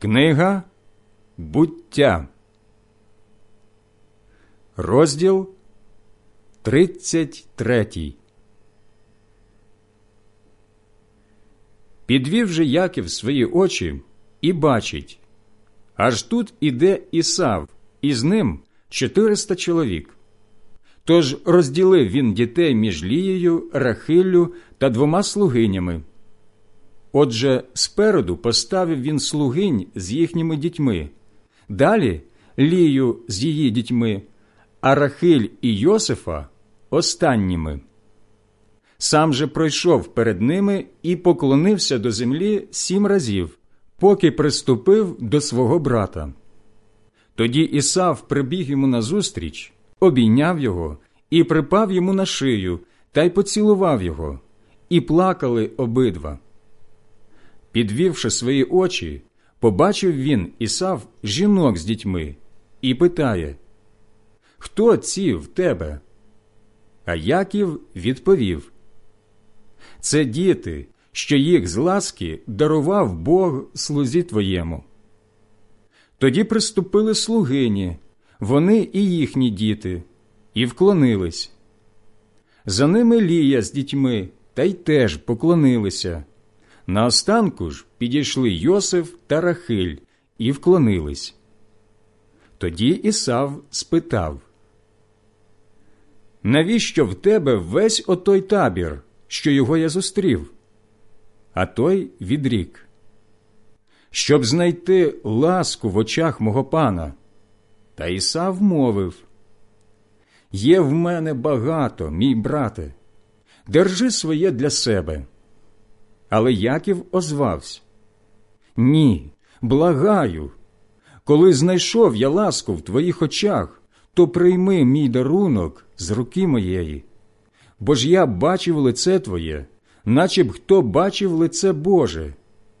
Книга буття, розділ 33 Підвів же Яків свої очі і бачить, аж тут іде Ісав, і з ним 400 чоловік. Тож розділив він дітей між Лією, Рахиллю та двома слугинями. Отже, спереду поставив він слугинь з їхніми дітьми, далі Лію з її дітьми, а Рахиль і Йосифа останніми. Сам же пройшов перед ними і поклонився до землі сім разів, поки приступив до свого брата. Тоді Ісав прибіг йому назустріч, обійняв його і припав йому на шию та й поцілував його, і плакали обидва. Підвівши свої очі, побачив він Ісав жінок з дітьми і питає Хто ці в тебе? А Яків відповів Це діти, що їх з ласки дарував Бог слузі твоєму. Тоді приступили слугині, вони і їхні діти, і вклонились. За ними Лія з дітьми та й теж поклонилися. Наостанку ж підійшли Йосиф та Рахиль і вклонились. Тоді Ісав спитав Навіщо в тебе весь отой табір, що його я зустрів? А той відрік. Щоб знайти ласку в очах мого пана. Та Ісав мовив Є в мене багато, мій брате, держи своє для себе. Але Яків озвався Ні, благаю. Коли знайшов я ласку в твоїх очах, то прийми мій дарунок з руки моєї. Бо ж я бачив лице Твоє, наче б хто бачив лице Боже,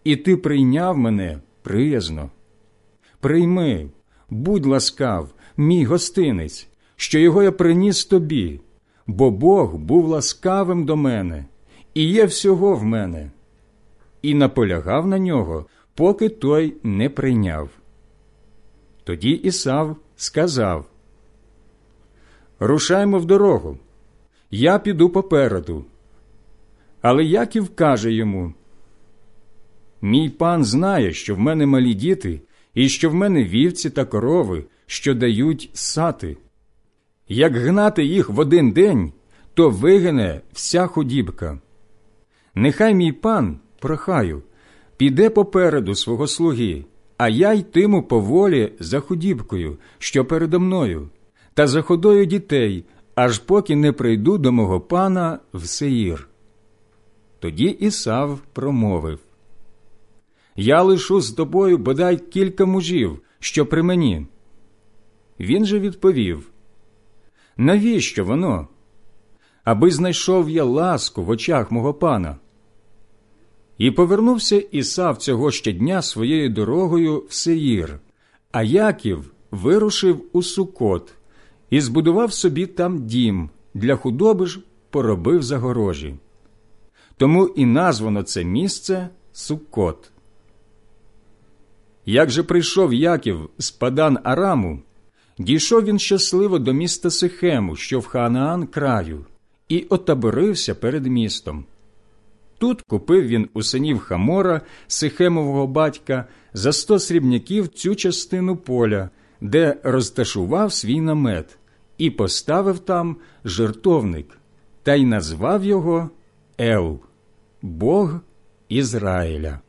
і ти прийняв мене приязно. Прийми, будь ласкав, мій гостинець, що його я приніс тобі, бо Бог був ласкавим до мене, і є всього в мене і наполягав на нього, поки той не прийняв. Тоді Ісав сказав Рушаймо в дорогу, я піду попереду. Але Яків каже йому Мій пан знає, що в мене малі діти, і що в мене вівці та корови, що дають сати. Як гнати їх в один день, то вигине вся худібка. Нехай мій пан прохаю, піде попереду свого слуги, а я йтиму поволі за худібкою, що передо мною, та за ходою дітей, аж поки не прийду до мого пана в Сеїр. Тоді Ісав промовив Я лишу з тобою бодай кілька мужів, що при мені. Він же відповів Навіщо воно? Аби знайшов я ласку в очах мого пана. І повернувся Ісав цього щодня своєю дорогою в Сеїр, а Яків вирушив у Сукот і збудував собі там дім, для худоби ж поробив загорожі. Тому і названо це місце Сукот. Як же прийшов Яків з Падан Араму, дійшов він щасливо до міста Сихему, що в Ханаан краю, і отаборився перед містом. Тут купив він у синів Хамора, Сихемового батька, за сто срібняків цю частину поля, де розташував свій намет, і поставив там жертовник, та й назвав його Ел, Бог Ізраїля.